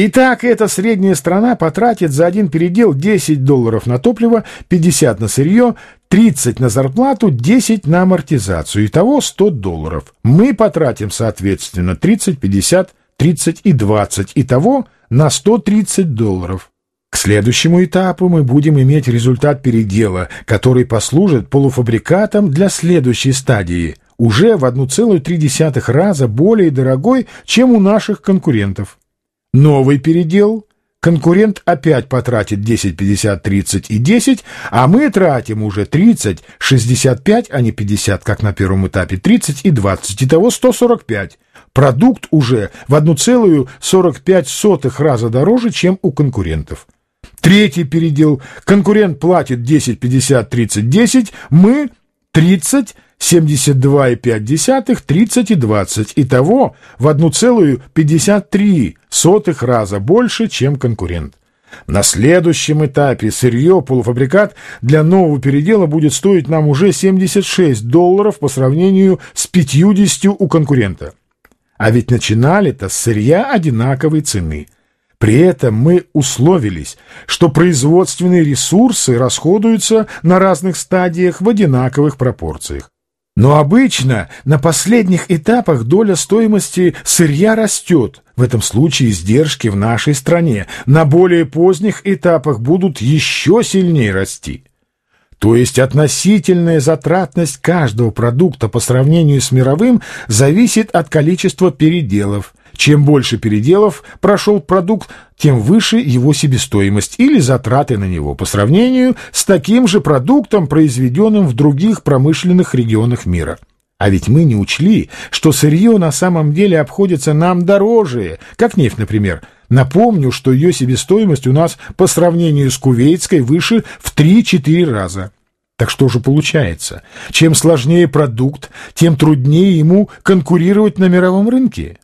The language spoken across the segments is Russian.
Итак, эта средняя страна потратит за один передел 10 долларов на топливо, 50 на сырье, 30 на зарплату, 10 на амортизацию. Итого 100 долларов. Мы потратим, соответственно, 30, 50, 30 и 20. Итого на 130 долларов. К следующему этапу мы будем иметь результат передела, который послужит полуфабрикатом для следующей стадии, уже в 1,3 раза более дорогой, чем у наших конкурентов. Новый передел. Конкурент опять потратит 10, 50, 30 и 10, а мы тратим уже 30, 65, а не 50, как на первом этапе, 30 и 20, итого 145. Продукт уже в 1,45 раза дороже, чем у конкурентов. Третий передел. Конкурент платит 10, 50, 30, 10, мы 30, 72,5, 30 и 20. Итого в 1,53 раза больше, чем конкурент. На следующем этапе сырье, полуфабрикат для нового передела будет стоить нам уже 76 долларов по сравнению с 50 у конкурента. А ведь начинали-то с сырья одинаковой цены – при этом мы условились, что производственные ресурсы расходуются на разных стадиях в одинаковых пропорциях. Но обычно на последних этапах доля стоимости сырья растет, в этом случае издержки в нашей стране, на более поздних этапах будут еще сильнее расти. То есть относительная затратность каждого продукта по сравнению с мировым зависит от количества переделов, чем больше переделов прошел продукт, тем выше его себестоимость или затраты на него по сравнению с таким же продуктом, произведенным в других промышленных регионах мира. А ведь мы не учли, что сырье на самом деле обходится нам дороже, как нефть, например. Напомню, что ее себестоимость у нас по сравнению с кувейтской выше в 3-4 раза. Так что же получается? Чем сложнее продукт, тем труднее ему конкурировать на мировом рынке.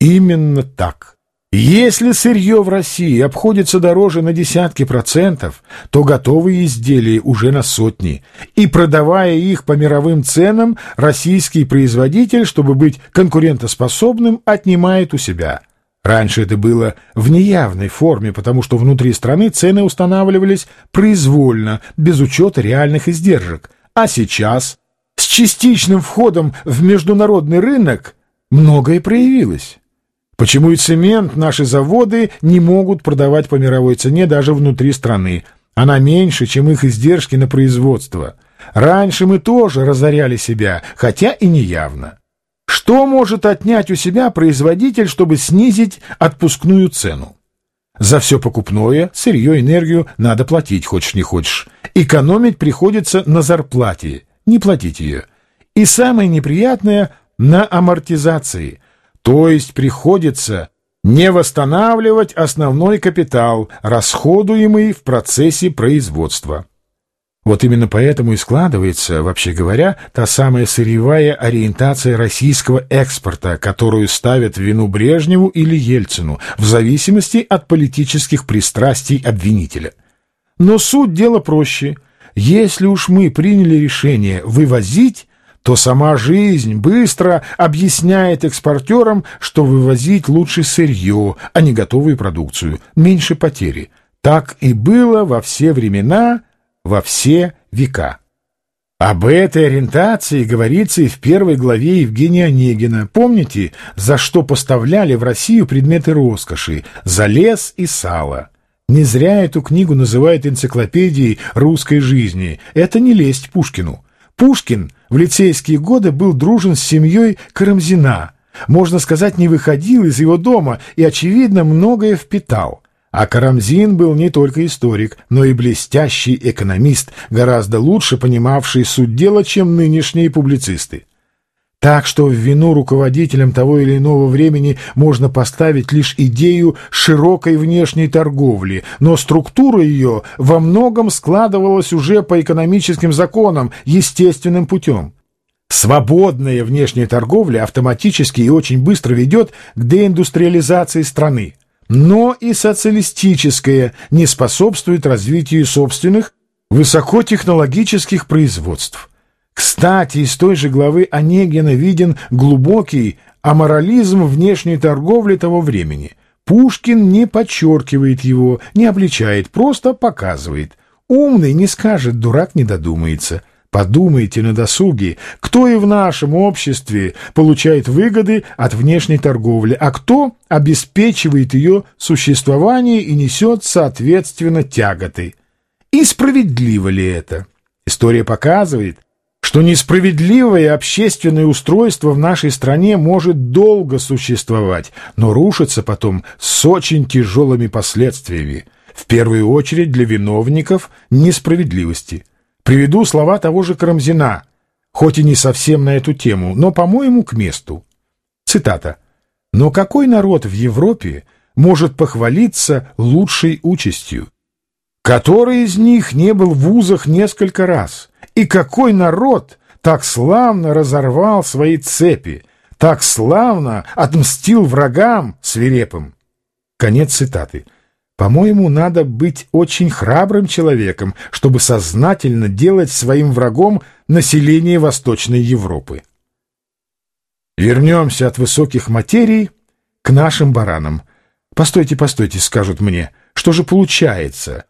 Именно так. Если сырье в России обходится дороже на десятки процентов, то готовые изделия уже на сотни, и продавая их по мировым ценам, российский производитель, чтобы быть конкурентоспособным, отнимает у себя. Раньше это было в неявной форме, потому что внутри страны цены устанавливались произвольно, без учета реальных издержек. А сейчас, с частичным входом в международный рынок, многое проявилось. Почему и цемент наши заводы не могут продавать по мировой цене даже внутри страны? Она меньше, чем их издержки на производство. Раньше мы тоже разоряли себя, хотя и не явно. Что может отнять у себя производитель, чтобы снизить отпускную цену? За все покупное, сырье, энергию надо платить, хочешь не хочешь. Экономить приходится на зарплате, не платить ее. И самое неприятное – на амортизации. То есть приходится не восстанавливать основной капитал, расходуемый в процессе производства. Вот именно поэтому и складывается, вообще говоря, та самая сырьевая ориентация российского экспорта, которую ставят вину Брежневу или Ельцину, в зависимости от политических пристрастий обвинителя. Но суть дела проще. Если уж мы приняли решение вывозить, то сама жизнь быстро объясняет экспортерам, что вывозить лучше сырье, а не готовую продукцию, меньше потери. Так и было во все времена, во все века. Об этой ориентации говорится и в первой главе Евгения Онегина. Помните, за что поставляли в Россию предметы роскоши? За лес и сало. Не зря эту книгу называют энциклопедией русской жизни. Это не лесть Пушкину. Пушкин в лицейские годы был дружен с семьей Карамзина. Можно сказать, не выходил из его дома и, очевидно, многое впитал. А Карамзин был не только историк, но и блестящий экономист, гораздо лучше понимавший суть дела, чем нынешние публицисты. Так что в вину руководителям того или иного времени можно поставить лишь идею широкой внешней торговли, но структура ее во многом складывалась уже по экономическим законам, естественным путем. Свободная внешняя торговля автоматически и очень быстро ведет к деиндустриализации страны, но и социалистическая не способствует развитию собственных высокотехнологических производств. Кстати, из той же главы Онегина виден глубокий аморализм внешней торговли того времени. Пушкин не подчеркивает его, не обличает, просто показывает. Умный не скажет, дурак не додумается. Подумайте на досуге, кто и в нашем обществе получает выгоды от внешней торговли, а кто обеспечивает ее существование и несет, соответственно, тяготы. И справедливо ли это? История показывает, что несправедливое общественное устройство в нашей стране может долго существовать, но рушится потом с очень тяжелыми последствиями, в первую очередь для виновников несправедливости – Приведу слова того же Карамзина, хоть и не совсем на эту тему, но, по-моему, к месту. Цитата. «Но какой народ в Европе может похвалиться лучшей участью? Который из них не был в вузах несколько раз? И какой народ так славно разорвал свои цепи, так славно отмстил врагам свирепым?» Конец цитаты. По-моему, надо быть очень храбрым человеком, чтобы сознательно делать своим врагом население Восточной Европы. Вернемся от высоких материй к нашим баранам. Постойте, постойте, скажут мне, что же получается?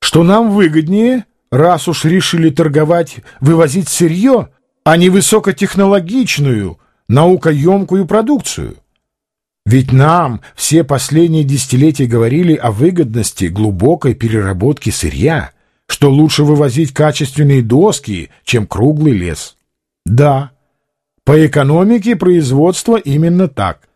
Что нам выгоднее, раз уж решили торговать, вывозить сырье, а не высокотехнологичную, наукоемкую продукцию? Ведь нам все последние десятилетия говорили о выгодности глубокой переработки сырья, что лучше вывозить качественные доски, чем круглый лес. Да, по экономике производства именно так.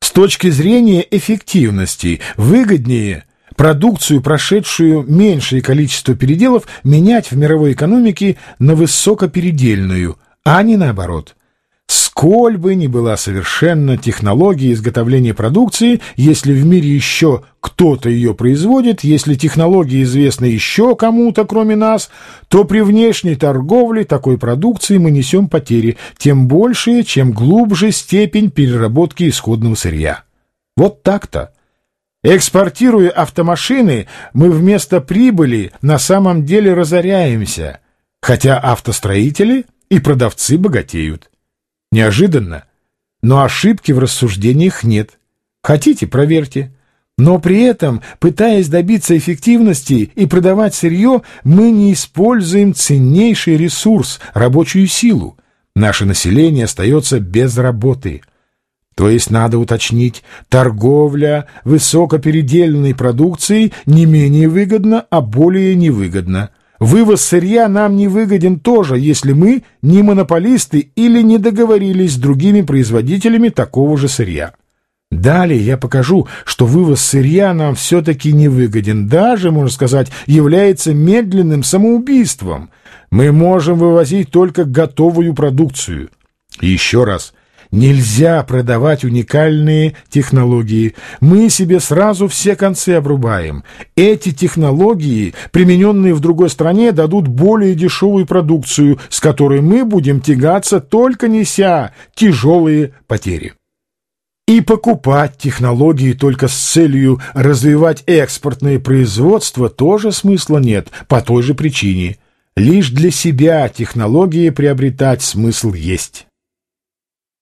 С точки зрения эффективности выгоднее продукцию, прошедшую меньшее количество переделов, менять в мировой экономике на высокопередельную, а не наоборот – Сколь бы ни была совершенна технология изготовления продукции, если в мире еще кто-то ее производит, если технология известна еще кому-то, кроме нас, то при внешней торговле такой продукции мы несем потери, тем большие, чем глубже степень переработки исходного сырья. Вот так-то. Экспортируя автомашины, мы вместо прибыли на самом деле разоряемся, хотя автостроители и продавцы богатеют. Неожиданно, но ошибки в рассуждениях нет. Хотите, проверьте. Но при этом, пытаясь добиться эффективности и продавать сырье, мы не используем ценнейший ресурс – рабочую силу. Наше население остается без работы. То есть, надо уточнить, торговля высокопередельной продукцией не менее выгодна, а более невыгодна. Вывоз сырья нам не выгоден тоже, если мы не монополисты или не договорились с другими производителями такого же сырья. Далее я покажу, что вывоз сырья нам все-таки не выгоден, даже, можно сказать, является медленным самоубийством. Мы можем вывозить только готовую продукцию. Еще раз – Нельзя продавать уникальные технологии. Мы себе сразу все концы обрубаем. Эти технологии, примененные в другой стране, дадут более дешевую продукцию, с которой мы будем тягаться, только неся тяжелые потери. И покупать технологии только с целью развивать экспортное производство тоже смысла нет, по той же причине. Лишь для себя технологии приобретать смысл есть.